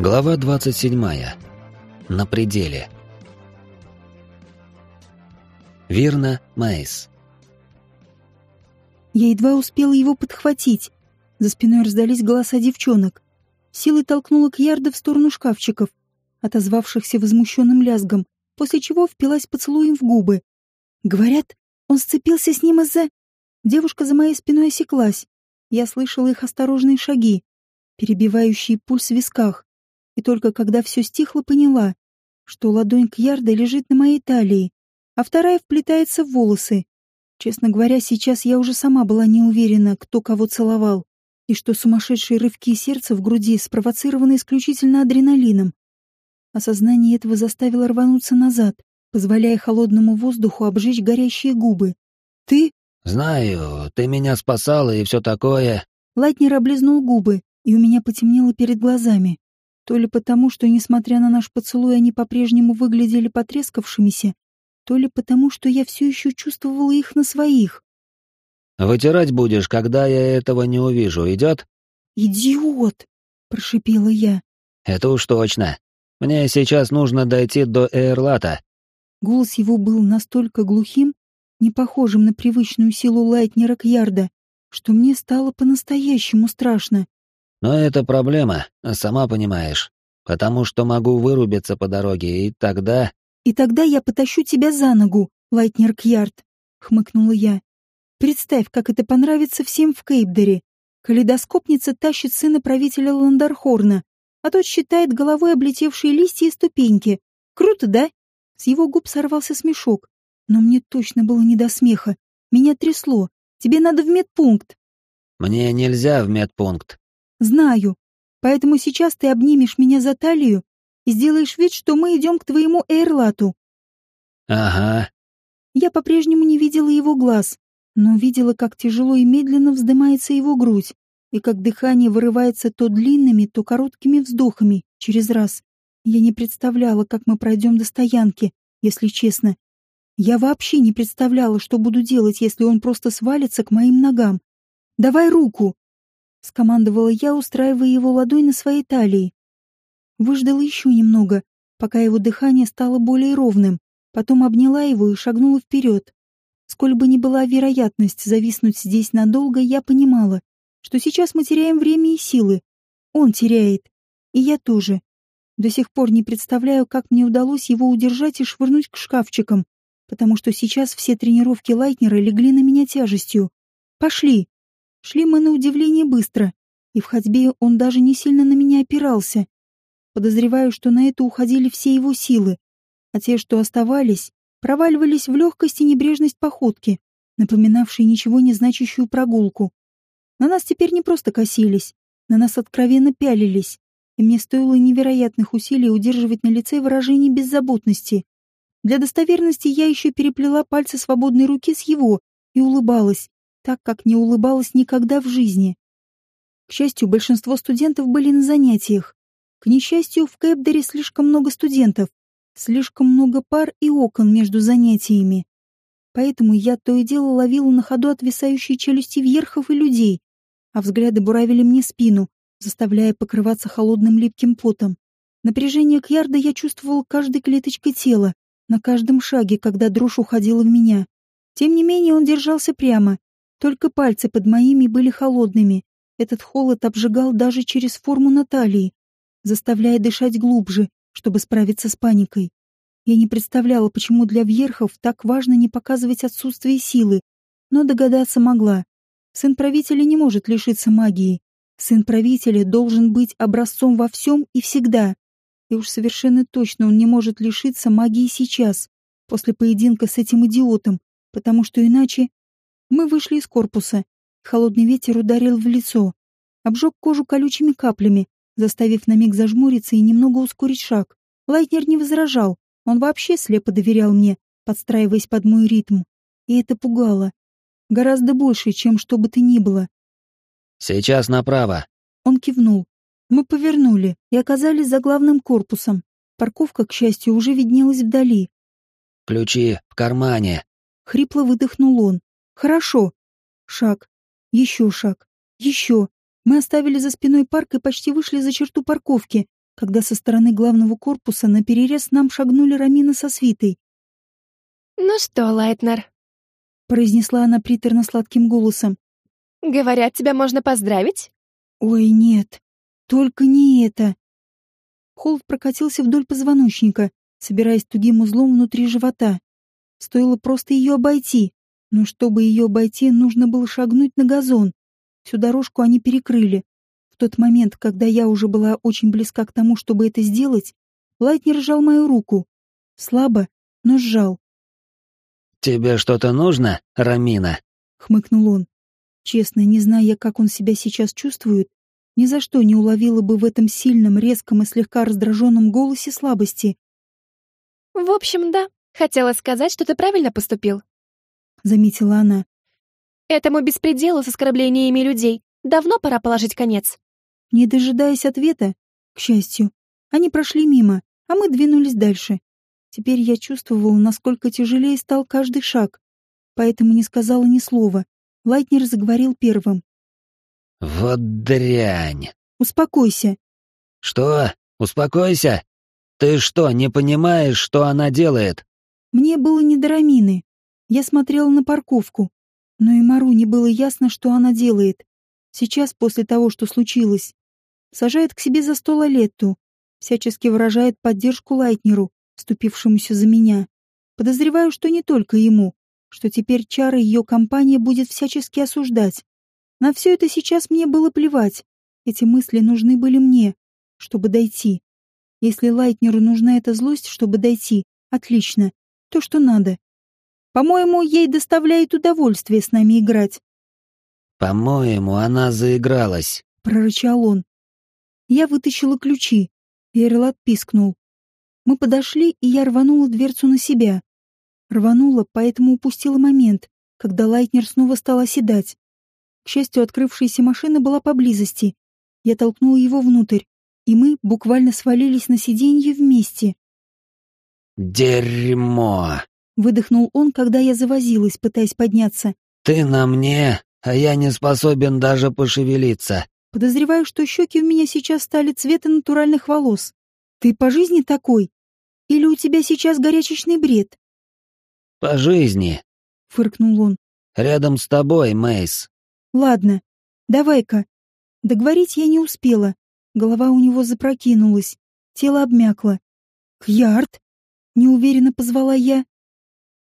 Глава 27. На пределе. Вирна Мейс. Я едва успела его подхватить. За спиной раздались голоса девчонок. Силой толкнула Кьярда в сторону шкафчиков, отозвавшихся возмущенным лязгом, после чего впилась поцелуем в губы. Говорят, он сцепился с ним из-за... Девушка за моей спиной осеклась. Я слышала их осторожные шаги, перебивающие пульс в висках и только когда все стихло, поняла, что ладонь Кьярда лежит на моей талии, а вторая вплетается в волосы. Честно говоря, сейчас я уже сама была не уверена, кто кого целовал, и что сумасшедшие рывки сердца в груди спровоцированы исключительно адреналином. Осознание этого заставило рвануться назад, позволяя холодному воздуху обжечь горящие губы. «Ты?» «Знаю, ты меня спасала и все такое». Лайтнер облизнул губы, и у меня потемнело перед глазами. То ли потому, что, несмотря на наш поцелуй, они по-прежнему выглядели потрескавшимися, то ли потому, что я все еще чувствовала их на своих. «Вытирать будешь, когда я этого не увижу, идет?» «Идиот!» — прошипела я. «Это уж точно. Мне сейчас нужно дойти до Эйрлата». Голос его был настолько глухим, не похожим на привычную силу Лайтнера Кьярда, что мне стало по-настоящему страшно. Но это проблема, сама понимаешь. Потому что могу вырубиться по дороге, и тогда... «И тогда я потащу тебя за ногу, Лайтнер Кьярд», — хмыкнула я. «Представь, как это понравится всем в Кейпдере. Калейдоскопница тащит сына правителя Ландархорна, а тот считает головой облетевшие листья и ступеньки. Круто, да?» С его губ сорвался смешок. Но мне точно было не до смеха. Меня трясло. Тебе надо в медпункт. Мне нельзя в медпункт. Знаю. Поэтому сейчас ты обнимешь меня за талию и сделаешь вид, что мы идем к твоему Эйрлату. Ага. Я по-прежнему не видела его глаз, но видела, как тяжело и медленно вздымается его грудь, и как дыхание вырывается то длинными, то короткими вздохами через раз. Я не представляла, как мы пройдем до стоянки, если честно. Я вообще не представляла, что буду делать, если он просто свалится к моим ногам. «Давай руку!» — скомандовала я, устраивая его ладонь на своей талии. Выждала еще немного, пока его дыхание стало более ровным, потом обняла его и шагнула вперед. Сколь бы ни была вероятность зависнуть здесь надолго, я понимала, что сейчас мы теряем время и силы. Он теряет. И я тоже. До сих пор не представляю, как мне удалось его удержать и швырнуть к шкафчикам, потому что сейчас все тренировки Лайтнера легли на меня тяжестью. «Пошли!» Шли мы на удивление быстро, и в ходьбе он даже не сильно на меня опирался. Подозреваю, что на это уходили все его силы, а те, что оставались, проваливались в легкость и небрежность походки, напоминавшей ничего не значащую прогулку. На нас теперь не просто косились, на нас откровенно пялились, и мне стоило невероятных усилий удерживать на лице выражение беззаботности. Для достоверности я еще переплела пальцы свободной руки с его и улыбалась, так, как не улыбалась никогда в жизни. К счастью, большинство студентов были на занятиях. К несчастью, в Кэпдере слишком много студентов, слишком много пар и окон между занятиями. Поэтому я то и дело ловила на ходу отвисающие челюсти вверхов и людей, а взгляды буравили мне спину, заставляя покрываться холодным липким потом. Напряжение Кьярда я чувствовала каждой клеточкой тела, на каждом шаге, когда дрожь уходила в меня. Тем не менее он держался прямо, только пальцы под моими были холодными. Этот холод обжигал даже через форму Натальи, заставляя дышать глубже, чтобы справиться с паникой. Я не представляла, почему для вьерхов так важно не показывать отсутствие силы, но догадаться могла. Сын правителя не может лишиться магии. Сын правителя должен быть образцом во всем и всегда. И уж совершенно точно он не может лишиться магии сейчас, после поединка с этим идиотом, потому что иначе мы вышли из корпуса. Холодный ветер ударил в лицо, обжег кожу колючими каплями, заставив на миг зажмуриться и немного ускорить шаг. Лайтнер не возражал, он вообще слепо доверял мне, подстраиваясь под мой ритм. И это пугало. Гораздо больше, чем что бы то ни было. «Сейчас направо». Он кивнул. Мы повернули и оказались за главным корпусом. Парковка, к счастью, уже виднелась вдали. «Ключи в кармане», — хрипло выдохнул он. Хорошо. Шаг. Еще шаг. Еще. Мы оставили за спиной парк и почти вышли за черту парковки, когда со стороны главного корпуса на перерез нам шагнули Рамина со свитой. «Ну что, Лайтнер?» — произнесла она приторно-сладким голосом. «Говорят, тебя можно поздравить?» «Ой, нет, только не это!» Холод прокатился вдоль позвоночника, собираясь тугим узлом внутри живота. Стоило просто ее обойти, но чтобы ее обойти, нужно было шагнуть на газон. Всю дорожку они перекрыли. В тот момент, когда я уже была очень близка к тому, чтобы это сделать, Лайтнер сжал мою руку. Слабо, но сжал. «Тебе что-то нужно, Рамина?» — хмыкнул он. Честно, не зная, как он себя сейчас чувствует, ни за что не уловила бы в этом сильном, резком и слегка раздраженном голосе слабости. «В общем, да. Хотела сказать, что ты правильно поступил», — заметила она. «Этому беспределу с оскорблениями людей давно пора положить конец». Не дожидаясь ответа, к счастью, они прошли мимо, а мы двинулись дальше. Теперь я чувствовала, насколько тяжелее стал каждый шаг, поэтому не сказала ни слова. Лайтнер заговорил первым. «Вот дрянь!» «Успокойся!» «Что? Успокойся? Ты что, не понимаешь, что она делает?» Мне было не до Рамины. Я смотрела на парковку, но и Мару не было ясно, что она делает. Сейчас, после того, что случилось, сажает к себе за стол Алетту, всячески выражает поддержку Лайтнеру, вступившемуся за меня. Подозреваю, что не только ему, что теперь чары ее компания будет всячески осуждать. На все это сейчас мне было плевать. Эти мысли нужны были мне, чтобы дойти. Если Лайтнеру нужна эта злость, чтобы дойти, отлично, то, что надо. По-моему, ей доставляет удовольствие с нами играть. «По-моему, она заигралась», — прорычал он. Я вытащила ключи. Эрлат пискнул. Мы подошли, и я рванула дверцу на себя. Рванула, поэтому упустила момент, когда Лайтнер снова стал оседать. К счастью, открывшаяся машина была поблизости. Я толкнула его внутрь, и мы буквально свалились на сиденье вместе. «Дерьмо!» — выдохнул он, когда я завозилась, пытаясь подняться. «Ты на мне, а я не способен даже пошевелиться. Подозреваю, что щеки у меня сейчас стали цвета натуральных волос. Ты по жизни такой? Или у тебя сейчас горячечный бред? По жизни, фыркнул он. Рядом с тобой, Мейс. Ладно, давай-ка. Договорить я не успела. Голова у него запрокинулась, тело обмякло. Кьярд? Неуверенно позвала я.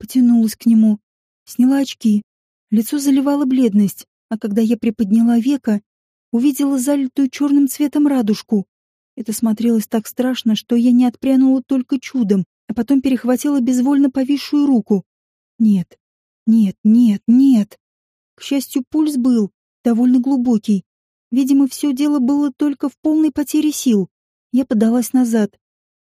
Потянулась к нему, сняла очки, Лицо заливало бледность, а когда я приподняла века, увидела залитую черным цветом радужку. Это смотрелось так страшно, что я не отпрянула только чудом, а потом перехватила безвольно повисшую руку. Нет, нет, нет, нет. К счастью, пульс был довольно глубокий. Видимо, все дело было только в полной потере сил. Я подалась назад.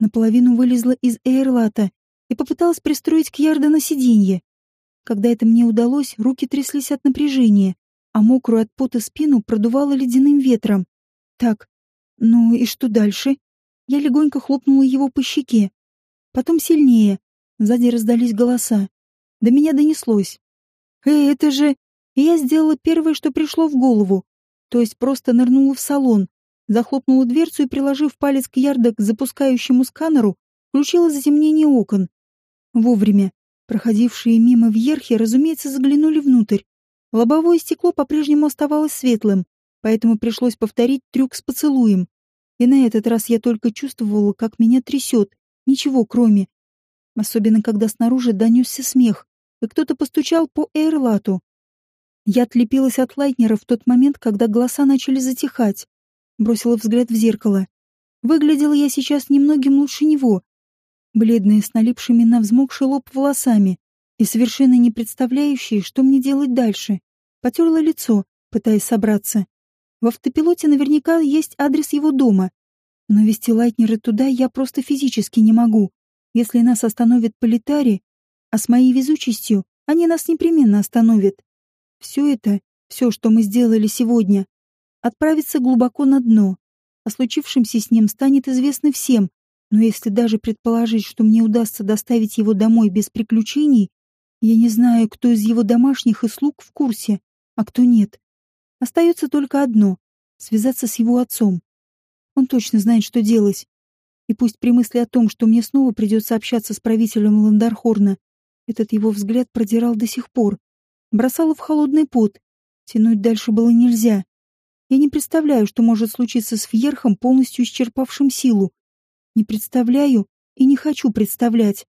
Наполовину вылезла из эйрлата и попыталась пристроить Кьярда на сиденье. Когда это мне удалось, руки тряслись от напряжения, а мокрую от пота спину продувало ледяным ветром. Так, ну и что дальше? Я легонько хлопнула его по щеке. Потом сильнее. Сзади раздались голоса. До меня донеслось. «Эй, это же...» И я сделала первое, что пришло в голову. То есть просто нырнула в салон, захлопнула дверцу и, приложив палец к ярда к запускающему сканеру, включила затемнение окон. Вовремя. Проходившие мимо вьерхи, разумеется, заглянули внутрь. Лобовое стекло по-прежнему оставалось светлым, поэтому пришлось повторить трюк с поцелуем. И на этот раз я только чувствовала, как меня трясет. Ничего кроме. Особенно, когда снаружи донесся смех, и кто-то постучал по эйрлату. Я отлепилась от Лайтнера в тот момент, когда голоса начали затихать. Бросила взгляд в зеркало. Выглядела я сейчас немногим лучше него, бледная с налипшими на взмокший лоб волосами и совершенно не представляющая, что мне делать дальше. Потерла лицо, пытаясь собраться. В автопилоте наверняка есть адрес его дома. Но вести Лайтнера туда я просто физически не могу. Если нас остановит политари, а с моей везучестью они нас непременно остановят. Все это, все, что мы сделали сегодня, отправится глубоко на дно. О случившемся с ним станет известно всем, но если даже предположить, что мне удастся доставить его домой без приключений, я не знаю, кто из его домашних и слуг в курсе, а кто нет. Остается только одно — связаться с его отцом. Он точно знает, что делать. И пусть при мысли о том, что мне снова придется общаться с правителем Ландархорна, этот его взгляд продирал до сих пор. Бросало в холодный пот. Тянуть дальше было нельзя. Я не представляю, что может случиться с Фьерхом, полностью исчерпавшим силу. Не представляю и не хочу представлять.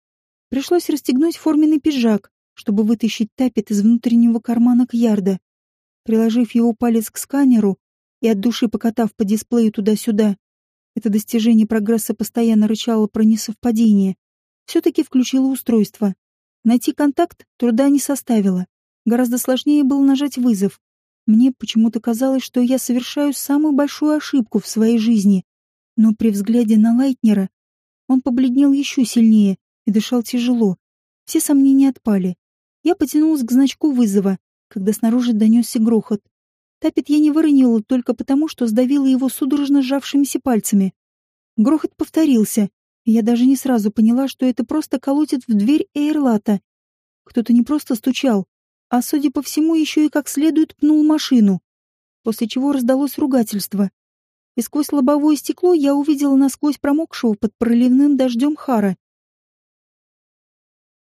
Пришлось расстегнуть форменный пиджак, чтобы вытащить тапет из внутреннего кармана Кьярда. Приложив его палец к сканеру и от души покатав по дисплею туда-сюда, это достижение прогресса постоянно рычало про несовпадение. Все-таки включила устройство. Найти контакт труда не составило. Гораздо сложнее было нажать вызов. Мне почему-то казалось, что я совершаю самую большую ошибку в своей жизни. Но при взгляде на Лайтнера он побледнел еще сильнее и дышал тяжело. Все сомнения отпали. Я потянулась к значку вызова, когда снаружи донесся грохот. Тапет я не выронила только потому, что сдавила его судорожно сжавшимися пальцами. Грохот повторился, и я даже не сразу поняла, что это просто колотит в дверь Эйрлата. Кто-то не просто стучал, а, судя по всему, еще и как следует пнул машину, после чего раздалось ругательство. И сквозь лобовое стекло я увидела насквозь промокшего под проливным дождем Хара.